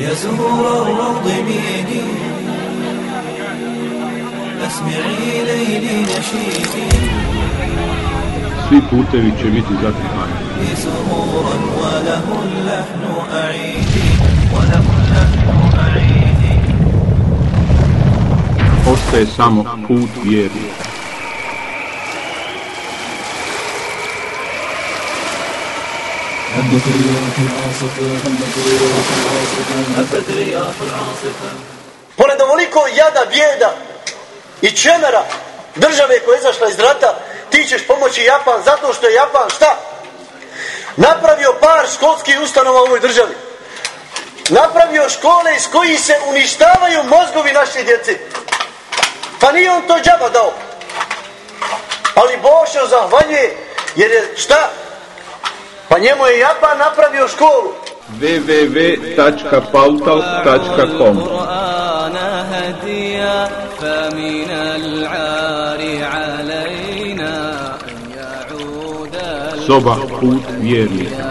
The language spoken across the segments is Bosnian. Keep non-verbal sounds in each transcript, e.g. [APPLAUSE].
يا زهور الروض ميدي اسمعي ليلي نشيدي Svi putevi će biti zatrpani. سرورا وله اللحن أعيدي وله اللحن أعيدي Ostaje samo put vjernika. Pored ovoliko jada, bijeda i čemera države koja je izašla iz rata, ti ćeš pomoći Japan zato što je Japan šta? Napravio par školskih ustanova u ovoj državi. Napravio škole iz koji se uništavaju mozgovi naše djece. Pa nije on to džaba dao. Ali Bošo zahvaljuje jer je šta? Pa njemu je Japan napravio školu. www.pautal.com القرآن هديا فمن العار علينا أن يعود Soba put vjernika.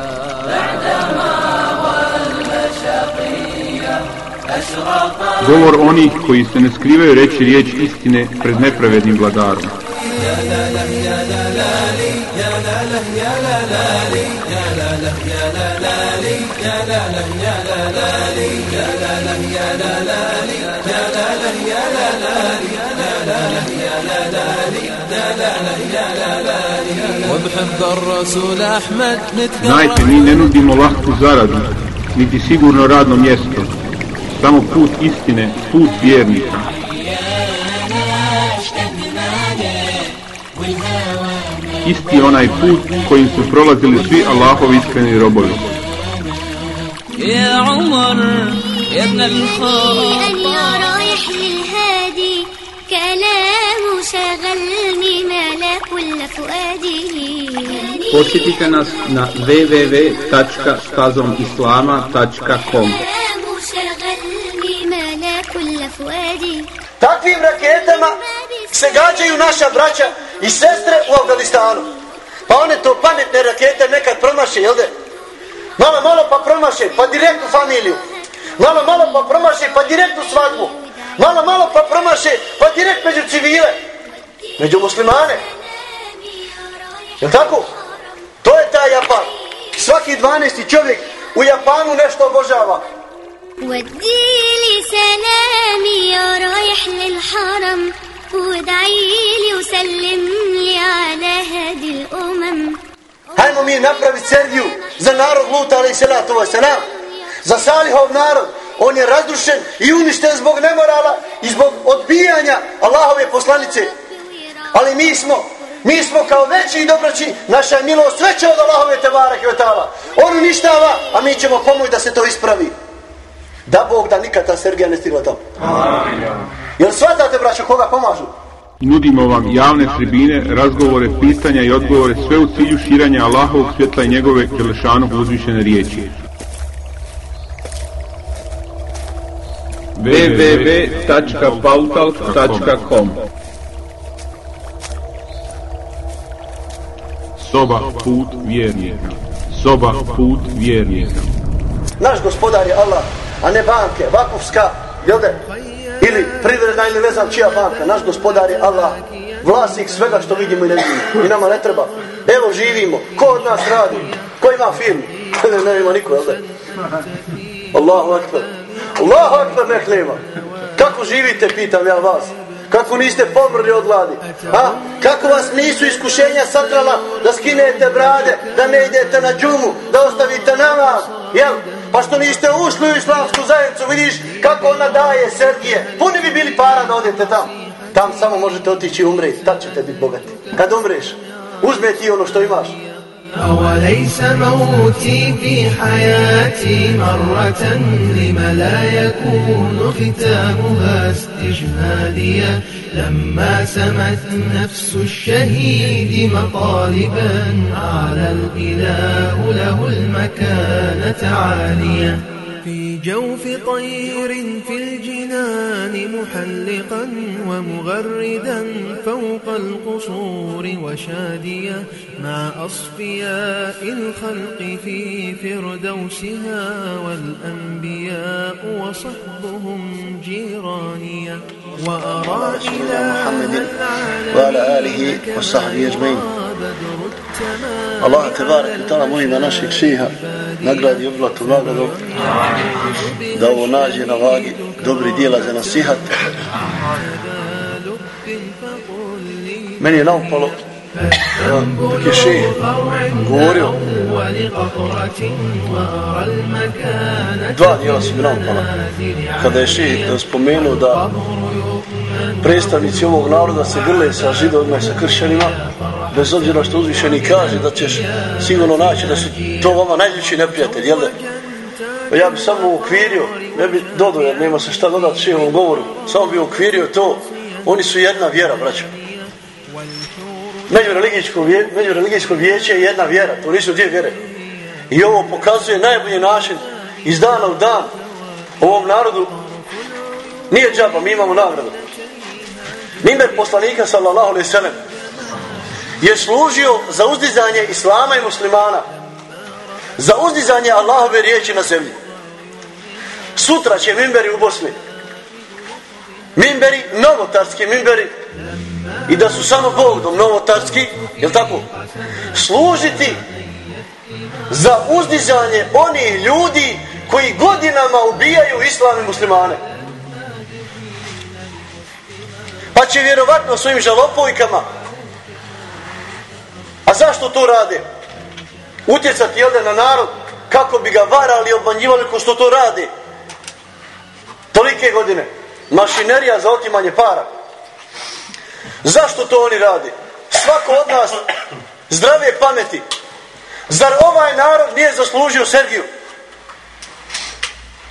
Govor onih koji se ne skrivaju reći riječ istine pred nepravednim vladarom. وبحب الرسول أحمد Znajte, mi ne nudimo lahku zaradu, niti sigurno radno mjesto. Samo put istine, put vjernika. Isti onaj put kojim su prolazili svi Allahovi iskreni robovi. يا عمر يا ابن الخطاب أن يا رايح للهادي كلام شغلني ملا كل فؤادي Posjetite nas na www.stazomislama.com كلام شغلني ملا كل فؤادي Takvim raketama se gađaju naša braća i sestre u Afganistanu. Pa one to pametne rakete nekad promaše, jel de? Malo, malo pa promaše, pa direkt u familiju. Malo, malo pa promaše, pa direkt u svadbu. Malo, malo pa promaše, pa direkt među civile. Među muslimane. Jel tako? To je taj Japan. Svaki 12. čovjek u Japanu nešto obožava. ودي لي سلامي يا رايح للحرم وادعي لي وسلم لي على هادي الأمم Hajmo mi napraviti Sergiju za narod Luta, ali i salatu wasalam. Za Salihov narod. On je razrušen i uništen zbog nemorala i zbog odbijanja Allahove poslanice. Ali mi smo, mi smo kao veći i dobroći, naša je milost veća od Allahove tebara kvetala. On uništava, a mi ćemo pomoći da se to ispravi. Da Bog da nikad ta Sergija ne stigla tamo. Jel shvatate, braćo, koga pomažu? Nudimo vam javne tribine, razgovore, pitanja i odgovore sve u cilju širanja Allahovog svjetla i njegove Đelešanog uzvišene riječi. www.pautal.com Soba put vjernika. Soba put vjernika. Naš gospodar je Allah, a ne banke, vakufska, jel de? Ili privredna ili ne znam čija banka. Naš gospodar je Allah, vlasnik svega što vidimo i ne vidimo. I nama ne treba. Evo živimo. Ko od nas radi? Ko ima firmu? [LAUGHS] ne, ne ima niko, jel da? Allahu akbar. Allahu akbar nek nema. Kako živite, pitam ja vas. Kako niste pomrli od gladi? A? Kako vas nisu iskušenja satrala da skinete brade, da ne idete na džumu, da ostavite namaz? Jel? Pa što niste ušli u islamsku zajednicu, vidiš kako ona daje Sergije. Puni bi bili para da odete tam. Tam samo možete otići i umreti, tad ćete biti bogati. Kad umreš, uzme ti ono što imaš. أوليس موتي في حياتي مرة لم لا يكون ختامها استشهاديا لما سمت نفس الشهيد مطالبا على الإله له المكانة عالية. في جوف طير في الجنان محلقا ومغردا فوق القصور وشاديا مع أصفياء الخلق في فردوسها والأنبياء وصحبهم جيراني وأرى إلى محمد وعلى آله وصحبه أجمعين. الله تبارك وتعالى مهم نشك شيها نقرأ دي أبلة ونقرأ دو دو ناجي نواقي دوبري ديلا زينا سيحة من يلاو dok je šeh govorio dva dijela su kada je šeh spomenuo da predstavnici ovog naroda se grle sa židovima i sa kršćanima bez obzira što uzvišeni kaže da ćeš sigurno naći da su to vama najljepši neprijatelj, jel da? Pa ja bi samo ukvirio, ne bi dodao jer nema se šta dodati šivom govoru, samo bi ukvirio to, oni su jedna vjera, braćo. Međureligijsko, vje, međureligijsko vijeće je jedna vjera, to nisu dvije vjere. I ovo pokazuje najbolji način iz dana u dan ovom narodu nije džaba, mi imamo nagradu. Nimer poslanika sallallahu alaihi sallam je služio za uzdizanje islama i muslimana. Za uzdizanje Allahove riječi na zemlji. Sutra će mimberi u Bosni. Mimberi, novotarski mimberi. I da su samo Bogdom novotarski, je tako? Služiti za uzdizanje onih ljudi koji godinama ubijaju islame muslimane. Pa će vjerovatno svojim žalopojkama A zašto to rade? Utjecati jelde na narod kako bi ga varali, obmanjivali ko što to rade. Tolike godine. Mašinerija za otimanje para. Zašto to oni rade? Svako od nas zdrave pameti. Zar ovaj narod nije zaslužio Sergiju?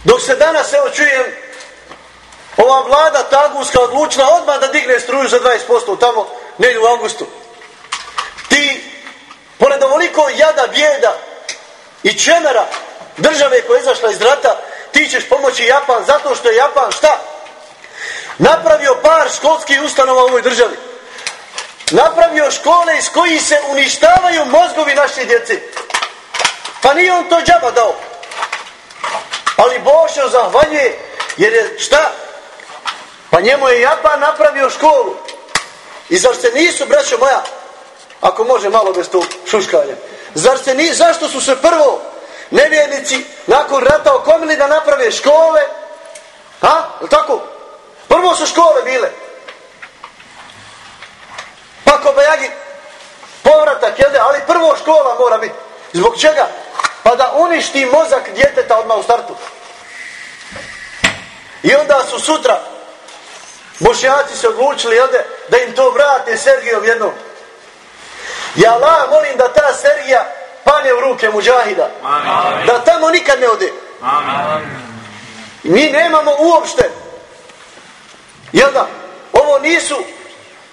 Dok se danas, evo čujem, ova vlada taguska odlučila odmah da digne struju za 20% tamo, negdje u augustu. Ti pored ovoliko jada, bijeda i čemera države koja je izašla iz rata, ti ćeš pomoći Japan zato što je Japan šta? Napravio par školskih ustanova u ovoj državi. Napravio škole iz koji se uništavaju mozgovi naše djece. Pa nije on to džaba dao. Ali Bošo zahvaljuje jer je šta? Pa njemu je Japan napravio školu. I zar se nisu, braćo moja, Ako može malo bez tog šuškanja. Zar se ni, zašto su se prvo nevjernici nakon rata okomili da naprave škole? Ha? Je tako? Prvo su škole bile. Pa ko bajagi povratak, jel de? Ali prvo škola mora biti. Zbog čega? Pa da uništi mozak djeteta odmah u startu. I onda su sutra bošnjaci se odlučili, jel de? Da im to vrate Sergijom jednom. Ja Allah molim da ta Sergija pane u ruke muđahida. Amin. Da tamo nikad ne ode. Amin. Mi nemamo uopšte. Jel da? Ovo nisu,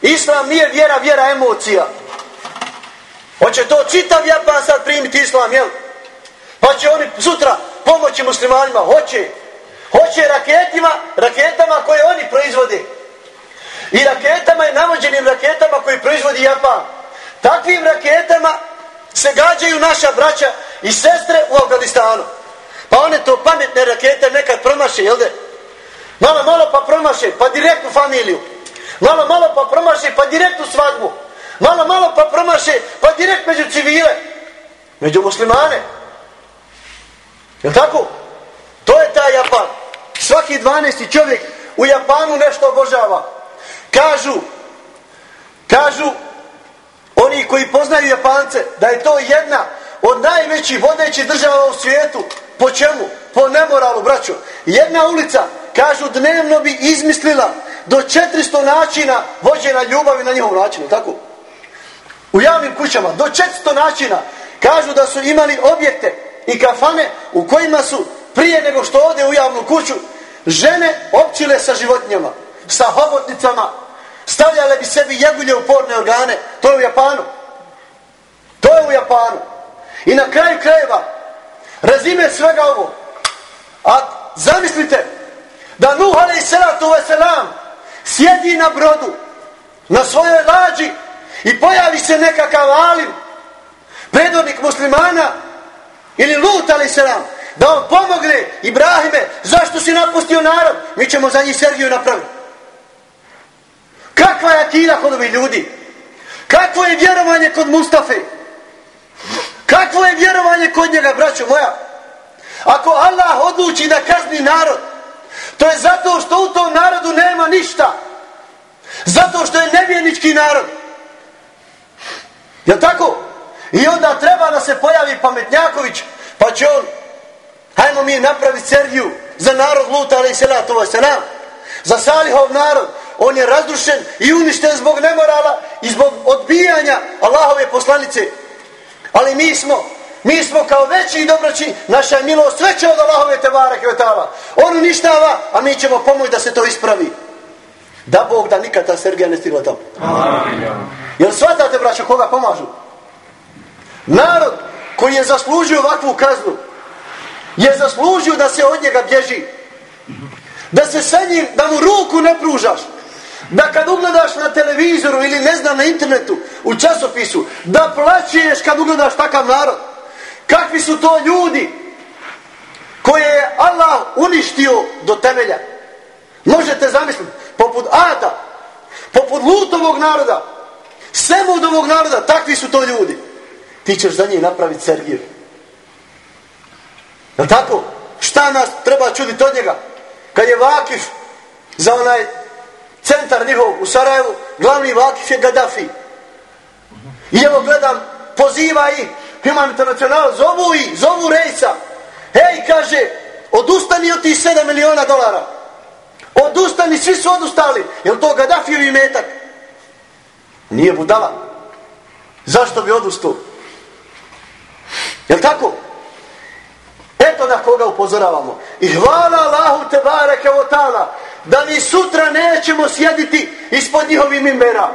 Islam nije vjera, vjera emocija. Hoće to čitav Japan sad primiti Islam, jel? Pa će oni sutra pomoći muslimanima, hoće. Hoće raketima, raketama koje oni proizvode. I raketama i navođenim raketama koje proizvodi Japan. Takvim raketama se gađaju naša braća i sestre u Afganistanu. Pa one to pametne rakete nekad promaše, jel de? Malo, malo pa promaše, pa direktnu familiju. Malo, malo pa promaše, pa direktnu svadbu. Malo, malo pa promaše, pa direkt među civile. Među muslimane. Jel tako? To je taj Japan. Svaki 12. čovjek u Japanu nešto obožava. Kažu, kažu, oni koji poznaju Japance, da je to jedna od najvećih vodećih država u svijetu. Po čemu? Po nemoralu, braćo. Jedna ulica, kažu, dnevno bi izmislila do 400 načina vođena ljubavi na njihov načinu, tako? U javnim kućama, do 400 načina. Kažu da su imali objekte i kafane u kojima su prije nego što ode u javnu kuću žene općile sa životinjama, sa hobotnicama, stavljale bi sebi jegulje u porne organe. To je u Japanu. To je u Japanu. I na kraju krajeva, razime svega ovo. A zamislite, da Nuh alaih salatu wasalam sjedi na brodu, na svojoj lađi i pojavi se nekakav alim, predvodnik muslimana ili Lut alaih salam, da on pomogne Ibrahime, zašto si napustio narod? mi ćemo za njih Sergiju napraviti. Kakva je akida kod ovih ljudi? Kakvo je vjerovanje kod Mustafe? Kakvo je vjerovanje kod njega, braćo moja? Ako Allah odluči da kazni narod, to je zato što u tom narodu nema ništa. Zato što je nevjenički narod. Je tako? I onda treba da se pojavi pametnjaković, pa će on, hajmo mi napraviti Sergiju za narod Luta, ali i Selatova se nam. Za Salihov narod, on je razrušen i uništen zbog nemorala i zbog odbijanja Allahove poslanice. Ali mi smo, mi smo kao veći i dobroći, naša je milost veća od Allahove tebara kvetala. On uništava, a mi ćemo pomoći da se to ispravi. Da Bog da nikad ta Sergija ne stigla tamo. Jel shvatate, braća, koga pomažu? Narod koji je zaslužio ovakvu kaznu, je zaslužio da se od njega bježi. Da se sa njim, da mu ruku ne pružaš. Da kad ugledaš na televizoru ili ne znam na internetu, u časopisu, da plaćeš kad ugledaš takav narod. Kakvi su to ljudi koje je Allah uništio do temelja. Možete zamisliti, poput Ada, poput Lutovog naroda, Semudovog naroda, takvi su to ljudi. Ti ćeš za njih napraviti Sergiju. Je tako? Šta nas treba čuditi od njega? Kad je Vakif za onaj centar njihov u Sarajevu, glavni Vakif je Gaddafi. I evo gledam, poziva i Human International, zovu i, zovu rejsa. Hej, kaže, odustani od tih 7 miliona dolara. Odustani, svi su odustali. Jel to Gaddafiju i metak? Nije budala. Zašto bi odustao? Jel tako? Eto na koga upozoravamo. I hvala Allahu te bareke o tala da mi sutra nećemo sjediti ispod njihovih mimbera.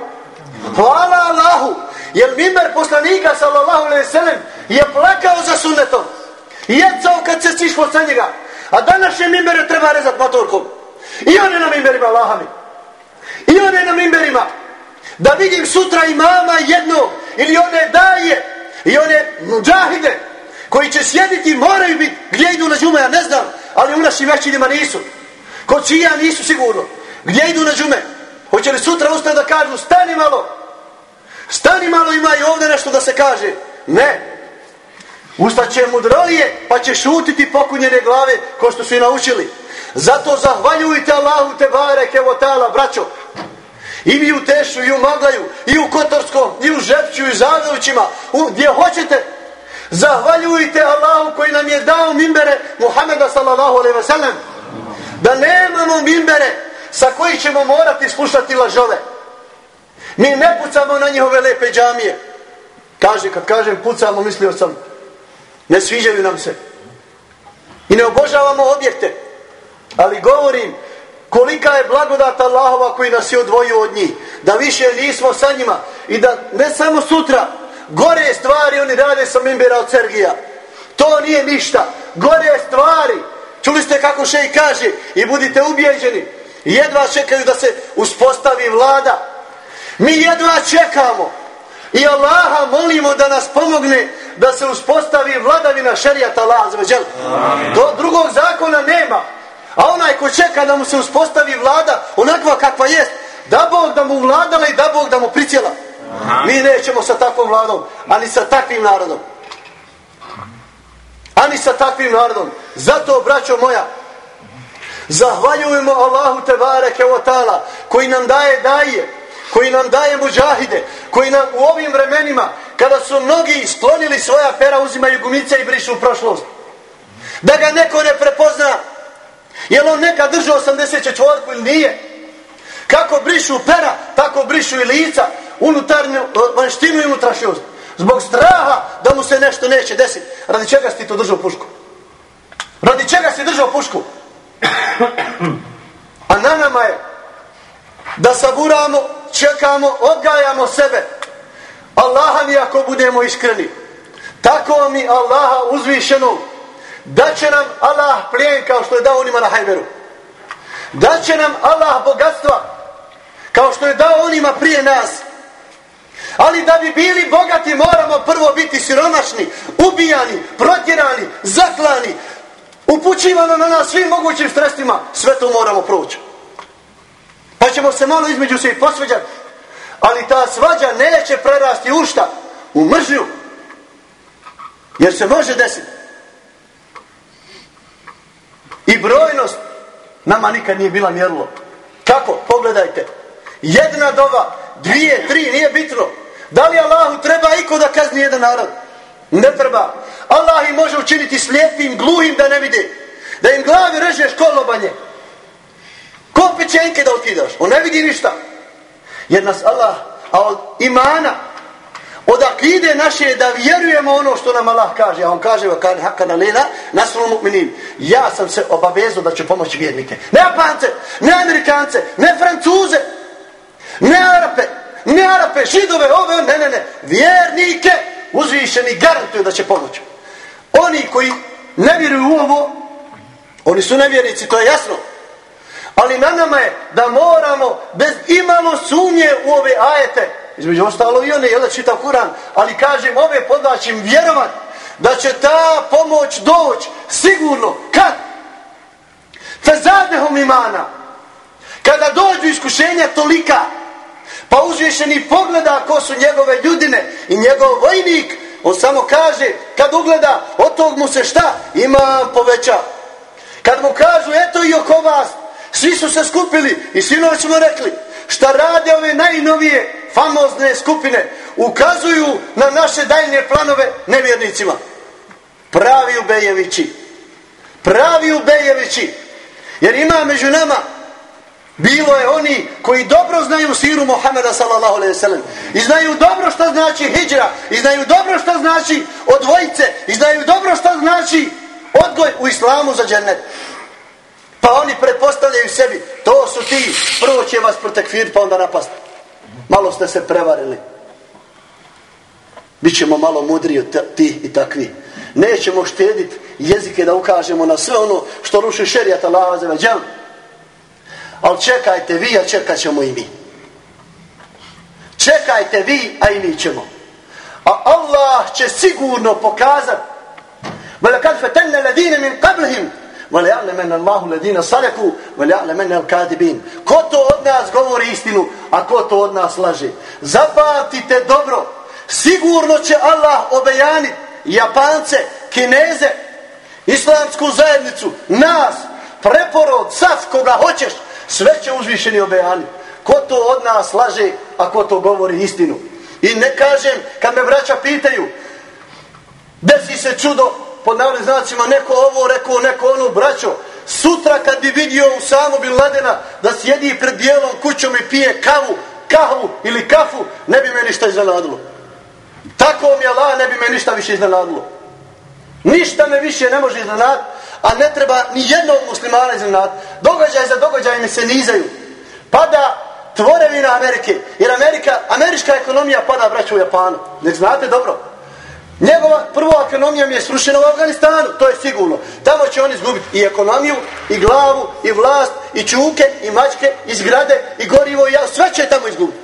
Hvala Allahu. Jer mimer poslanika sallallahu alaihi sallam je plakao za sunnetom. Jecao kad se stišlo sa njega. A današnje mimere treba rezat motorkom. I one na mimberima Allahami. I one na mimberima. Da vidim sutra imama jednog ili one daje i one muđahide koji će sjediti moraju biti gdje idu na džume, ja ne znam, ali u našim većinima nisu. Kod čija nisu sigurno. Gdje idu na džume? Hoće li sutra ustati da kažu stani malo? Stani malo ima i ovdje nešto da se kaže. Ne. Ustaće mudrolije pa će šutiti pokunjene glave ko što su i naučili. Zato zahvaljujte Allahu te bareke o tala, braćo. I vi u Tešu, i u Maglaju, i u Kotorskom, i u Žepću, i u Zadovićima, u, gdje hoćete. Zahvaljujte Allahu koji nam je dao mimbere Muhameda sallallahu alaihi wa sallam. Da nemamo mimbere sa koji ćemo morati slušati lažove. Mi ne pucamo na njihove lepe džamije. Kaže, kad kažem pucamo, mislio sam, ne sviđaju nam se. I ne obožavamo objekte. Ali govorim, kolika je blagodat Allahova koji nas je odvojio od njih. Da više nismo sa njima. I da ne samo sutra, gore stvari oni rade sa mimbera od Sergija. To nije ništa. Gore stvari. Čuli ste kako še i kaže. I budite ubijeđeni. Jedva čekaju da se uspostavi vlada. Mi jedva čekamo. I Allaha molimo da nas pomogne da se uspostavi vladavina šerijata Allah. Do drugog zakona nema. A onaj ko čeka da mu se uspostavi vlada onakva kakva jest, da Bog da mu vladala i da Bog da mu pricijela. Mi nećemo sa takvom vladom, ani sa takvim narodom. Ani sa takvim narodom. Zato, braćo moja, zahvaljujemo Allahu te bareke o tala, koji nam daje daje, koji nam daje muđahide, koji nam u ovim vremenima, kada su mnogi sklonili svoja pera, uzimaju gumice i brišu u prošlost. Da ga neko ne prepozna, je on neka držao 84 ili nije? Kako brišu pera, tako brišu i lica, unutarnju vanštinu i unutrašnjost. Zbog straha da mu se nešto neće desiti. Radi čega si ti to držao pušku? Radi čega si držao pušku? A na nama je da saburamo, čekamo, odgajamo sebe. Allaha mi ako budemo iskreni. Tako mi Allaha uzvišenog da će nam Allah plijen kao što je dao onima na Hajberu. Da će nam Allah bogatstva kao što je dao onima prije nas. Ali da bi bili bogati moramo prvo biti siromašni, ubijani, protjerani, zaklani, upućivano na nas svim mogućim stresima. sve to moramo proći. Pa ćemo se malo između se i posveđati. Ali ta svađa neće prerasti u šta? U mržnju. Jer se može desiti. I brojnost nama nikad nije bila mjerilo. Kako? Pogledajte. Jedna doba, dvije, tri, nije bitno. Da li Allahu treba iko da kazni jedan narod? Ne treba. Allah im može učiniti slijepim, gluhim da ne vide. Da im glavi režeš kolobanje. Ko pečenke da ukidaš? On ne vidi ništa. Jer nas Allah, a od imana, od akide naše je da vjerujemo ono što nam Allah kaže. A on kaže, kad hakana haka na lena, nasrlo mu'minin. Ja sam se obavezao da ću pomoći vjernike. Ne Japance, ne Amerikance, ne Francuze, ne Arape, ne Arape, Židove, ove, ne, ne, ne. Vjernike uzvišeni garantuju da će pomoći. Oni koji ne vjeruju u ovo, oni su nevjernici, to je jasno. Ali na nama je da moramo bez imalo sumnje u ove ajete, između ostalo i one, jel da čitam Kur'an, ali kažem ove podlačim vjerovat da će ta pomoć doći sigurno. Kad? Fezadehom imana. Kada dođu iskušenja tolika, pa uzvišeni pogleda ko su njegove ljudine i njegov vojnik, on samo kaže, kad ugleda, od tog mu se šta? Ima poveća. Kad mu kažu, eto i oko vas, svi su se skupili i sinovi smo rekli, šta rade ove najnovije famozne skupine, ukazuju na naše daljnje planove nevjernicima. Pravi ubejevići. Pravi ubejevići. Jer ima među nama Bilo je oni koji dobro znaju siru Muhameda sallallahu alaihi sallam. I znaju dobro što znači hijra. I znaju dobro što znači odvojice. I znaju dobro što znači odgoj u islamu za džennet. Pa oni pretpostavljaju sebi. To su ti. Prvo će vas protekfir pa onda napast. Malo ste se prevarili. Bićemo malo mudri od ti i takvi. Nećemo štediti jezike da ukažemo na sve ono što ruši šerijata Allah za veđan. Ali čekajte vi, a čekat ćemo i mi. Čekajte vi, a i mi ćemo. A Allah će sigurno pokazat Vele kad fetenne ledine min qablihim اللَّهُ ja'le menne Allahu ledine Ko to od nas govori istinu A ko to od nas laže Zapamtite dobro Sigurno će Allah obejanit Japance, Kineze Islamsku zajednicu Nas, preporod, sad koga hoćeš Sve će uzvišeni obejaniti. Ko to od nas laže, a ko to govori istinu. I ne kažem, kad me braća pitaju, desi se čudo, pod navodnim znacima, neko ovo rekao, neko ono, braćo, sutra kad bi vidio u samu Bin Ladena da sjedi pred bijelom kućom i pije kavu, kahvu ili kafu, ne bi me ništa iznenadilo. Tako mi Allah ne bi me ništa više iznenadilo. Ništa me više ne može iznenaditi a ne treba ni jednog muslimana iznenati. Događaj za događajem se nizaju. Pada tvorevina Amerike, jer Amerika, američka ekonomija pada braću u Japanu. Ne znate dobro. Ekonomija mi je srušena u Afganistanu, to je sigurno. Tamo će oni izgubiti i ekonomiju, i glavu, i vlast, i čuke, i mačke, i zgrade, i gorivo, i ja, sve će tamo izgubiti.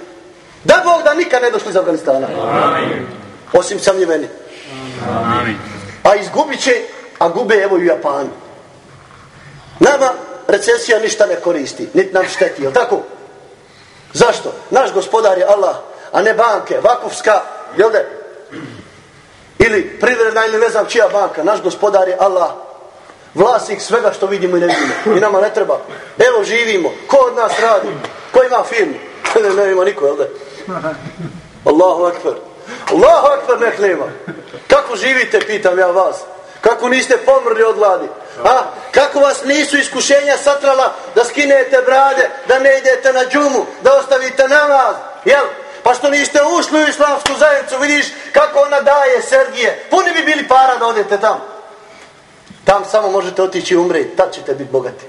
Da Bog da nikad ne došli iz Afganistana. Amin. Osim samljiveni. Amin. A izgubit će a gube evo i u Japanu. Nama recesija ništa ne koristi, niti nam šteti, je tako? Zašto? Naš gospodar je Allah, a ne banke, vakufska, jel de? Ili privredna ili ne znam čija banka, naš gospodar je Allah, vlasnik svega što vidimo i ne vidimo. I nama ne treba. Evo živimo, ko od nas radi, ko ima firmu? [LAUGHS] Ne, ne ima niko, jel da? Allahu akbar. Allahu akbar nek nema. Kako živite, pitam ja vas. Kako niste pomrli od gladi? A? Kako vas nisu iskušenja satrala da skinete brade, da ne idete na džumu, da ostavite namaz? Jel? Pa što niste ušli u islamsku zajednicu, vidiš kako ona daje Sergije. Puni bi bili para da odete tam. Tam samo možete otići i umreti, tad ćete biti bogati.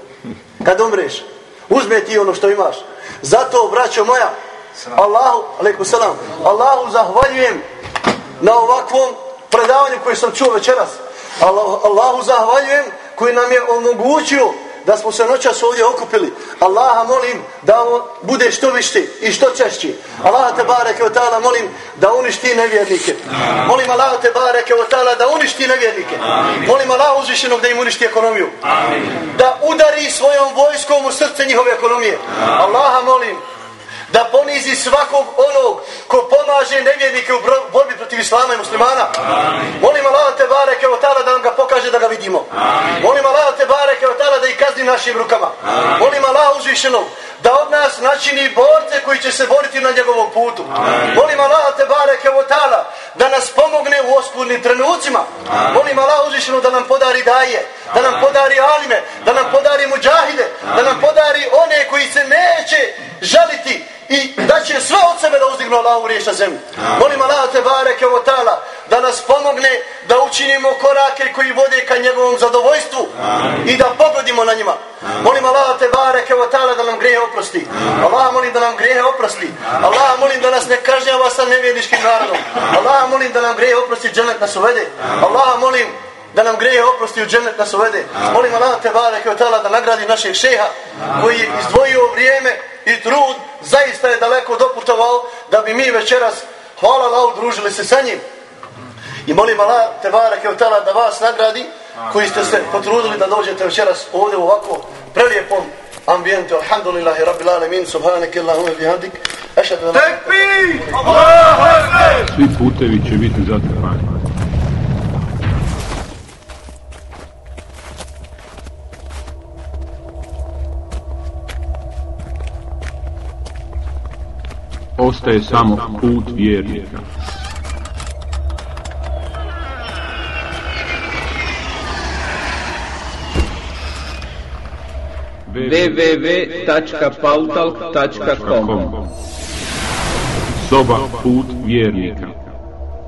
Kad umreš, uzme ti ono što imaš. Zato, braćo moja, Allahu, alaikum salam, Allahu zahvaljujem na ovakvom predavanju koje sam čuo večeras. Allahu, Allahu zahvaljujem koji nam je omogućio da smo se noćas ovdje okupili. Allaha molim da ovo bude što više i što češće. Allaha te bareke o ta'ala molim da uništi nevjernike. Molim Allaha te bareke o ta'ala da uništi nevjernike. Molim Allaha uzvišenog da im uništi ekonomiju. Da udari svojom vojskom u srce njihove ekonomije. Allaha molim da ponizi svakog onog ko pomaže nevjernike u borbi protiv islama i muslimana. Amin. Molim Allah te bareke o tala da nam ga pokaže da ga vidimo. Amin. Molim Allah te bareke o tala da ih kazni našim rukama. Amin. Molim Allah uzvišenog da od nas načini borce koji će se boriti na njegovom putu. Amin. Molim Allah te bareke o tala da nas pomogne u oskudnim trenucima. Amin. Molim Allah uzvišenog da nam podari daje, da nam podari alime, da nam podari muđahide, da nam podari one koji se neće žaliti i da će sve od sebe da uzdignu Allahu riješ na zemlji. Molim Allah te bareke o tala da nas pomogne da učinimo korake koji vode ka njegovom zadovoljstvu i da pogodimo na njima. Molim Allah te bareke o tala da nam grehe oprosti. Allah molim da nam grehe oprosti. Allah molim da nas ne kažnjava sa nevjediškim narodom. Allah molim da nam grehe oprosti dženet nas uvede. Allah molim da nam greje oprosti u džennet nas uvede. Molim Allah te bareke o tala da nagradi našeg šeha koji je izdvojio vrijeme i trud zaista je daleko doputovao da bi mi večeras hvala Allah družili se sa njim. I molim Allah te barake od tala da vas nagradi koji ste se potrudili da dođete večeras ovdje u ovako prelijepom ambijentu. Alhamdulillahi rabbil alamin subhanake Allahumma bihamdik. Ašhadu an Tekbir! Svi putevi će biti zatrpani. ostaje samo put vjernika. www.pautalk.com Soba put vjernika.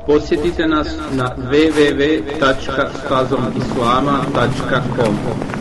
Posjetite nas na www.stazomislama.com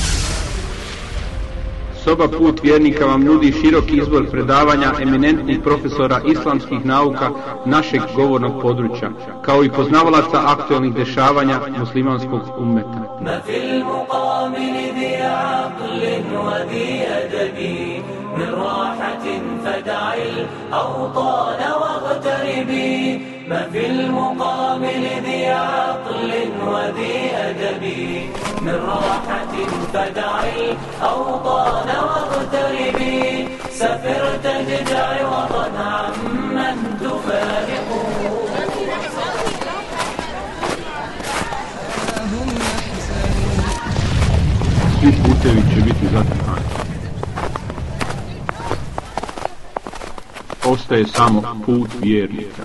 Soba Put vjernika vam nudi široki izbor predavanja eminentnih profesora islamskih nauka našeg govornog područja, kao i poznavalaca aktualnih dešavanja muslimanskog ummeta. Ma fil muqamin ذي عقل وذي أدب من راحة فدع الأوطان واغتربي ما في المقام لذي عقل وذي أدب من راحة فدع الأوطان واغتربي سفر تجد عوضا عمن تفارقه svi putevi će biti zatrpani. Ostaje samo put vjernika.